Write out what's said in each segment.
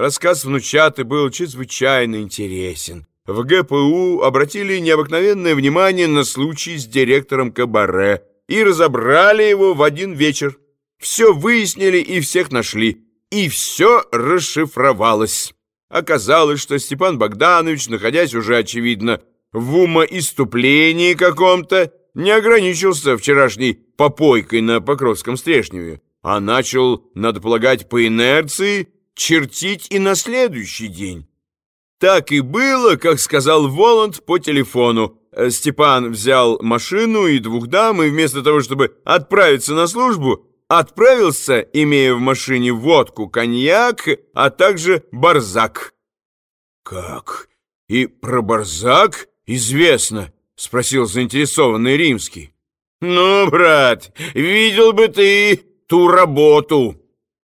Рассказ внучаты был чрезвычайно интересен. В ГПУ обратили необыкновенное внимание на случай с директором Кабаре и разобрали его в один вечер. Все выяснили и всех нашли, и все расшифровалось. Оказалось, что Степан Богданович, находясь уже, очевидно, в умоиступлении каком-то, не ограничился вчерашней попойкой на Покровском Стрешневе, а начал, надо полагать, по инерции, чертить и на следующий день. Так и было, как сказал Воланд по телефону. Э, Степан взял машину и двух дам, и вместо того, чтобы отправиться на службу, отправился, имея в машине водку, коньяк, а также барзак. «Как? И про барзак известно?» — спросил заинтересованный римский. «Ну, брат, видел бы ты ту работу!» —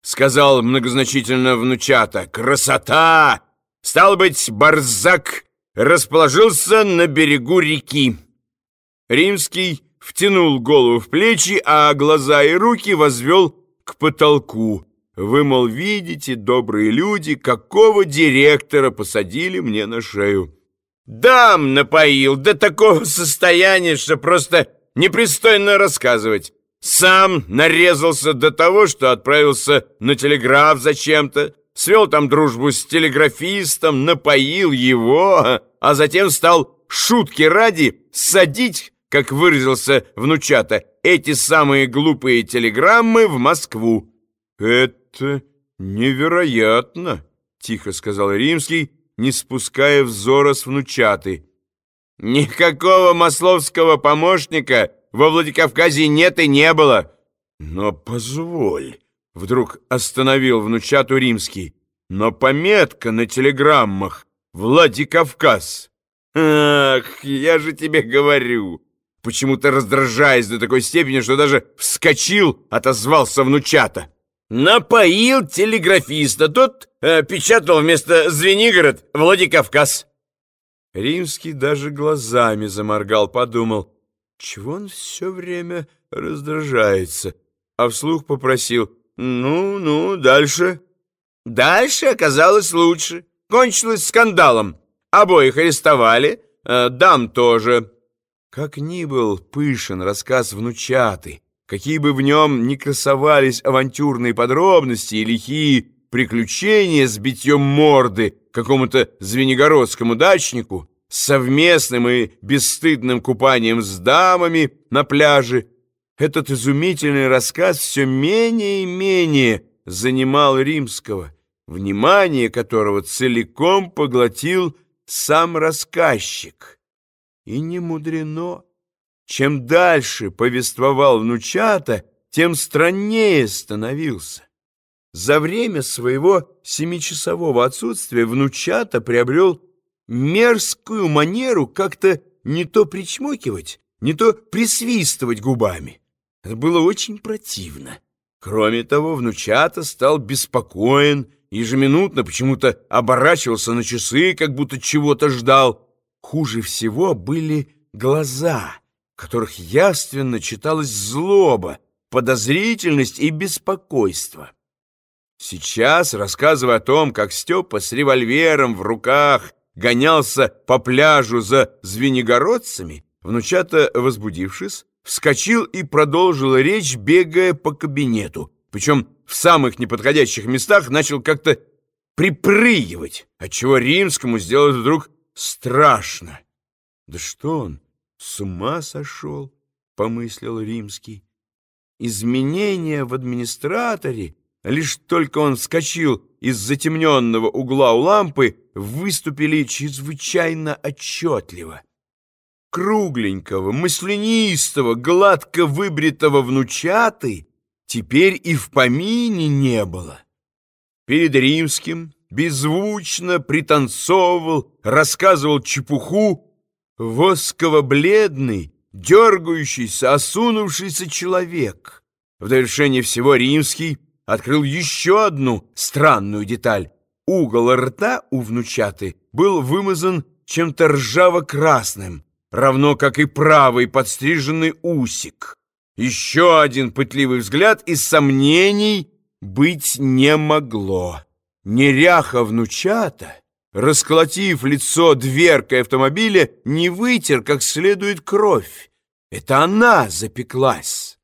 сказал многозначительно внучата. «Красота! Стал быть, Барзак расположился на берегу реки». Римский втянул голову в плечи, а глаза и руки возвел к потолку. «Вы, мол, видите, добрые люди, какого директора посадили мне на шею?» «Дам напоил до такого состояния, что просто непристойно рассказывать». Сам нарезался до того, что отправился на телеграф зачем-то, свел там дружбу с телеграфистом, напоил его, а затем стал шутки ради садить, как выразился внучата, эти самые глупые телеграммы в Москву. «Это невероятно», — тихо сказал Римский, не спуская взора с внучаты. «Никакого масловского помощника во Владикавказе нет и не было. Но позволь, вдруг остановил внучату римский, но пометка на телеграммах Владикавказ. Ах, я же тебе говорю. Почему-то раздражаясь до такой степени, что даже вскочил, отозвался внучата. Напоил телеграфиста, тот э, печатал вместо Звенигород Владикавказ. Римский даже глазами заморгал, подумал, чего он все время раздражается? А вслух попросил «Ну, ну, дальше». Дальше оказалось лучше. Кончилось скандалом. Обоих арестовали, э, дам тоже. Как ни был пышен рассказ внучаты, какие бы в нем ни красовались авантюрные подробности и лихие приключения с битьем морды какому-то звенигородскому дачнику, совместным и бесстыдным купанием с дамами на пляже, этот изумительный рассказ все менее и менее занимал римского, внимание которого целиком поглотил сам рассказчик. И не мудрено. Чем дальше повествовал внучата, тем страннее становился. За время своего семичасового отсутствия внучата приобрел мерзкую манеру как-то не то причмокивать, не то присвистывать губами. Это было очень противно. Кроме того, внучата стал беспокоен, ежеминутно почему-то оборачивался на часы, как будто чего-то ждал. Хуже всего были глаза, в которых явственно читалась злоба, подозрительность и беспокойство. Сейчас, рассказывая о том, как Степа с револьвером в руках гонялся по пляжу за звенигородцами, внучата, возбудившись, вскочил и продолжил речь, бегая по кабинету. Причем в самых неподходящих местах начал как-то припрыгивать, отчего римскому сделалось вдруг страшно. «Да что он, с ума сошел?» — помыслил римский. Изменения в администраторе Лишь только он вскочил из затемненного угла у лампы, выступили чрезвычайно отчетливо. Кругленького, маслянистого, гладко выбритого внучаты теперь и в помине не было. Перед римским беззвучно пританцовывал, рассказывал чепуху восково-бледный, дергающийся, осунувшийся человек. В довершение всего римский открыл еще одну странную деталь. Угол рта у внучаты был вымазан чем-то ржаво-красным, равно как и правый подстриженный усик. Еще один пытливый взгляд, и сомнений быть не могло. Неряха внучата, расколотив лицо дверкой автомобиля, не вытер как следует кровь. Это она запеклась.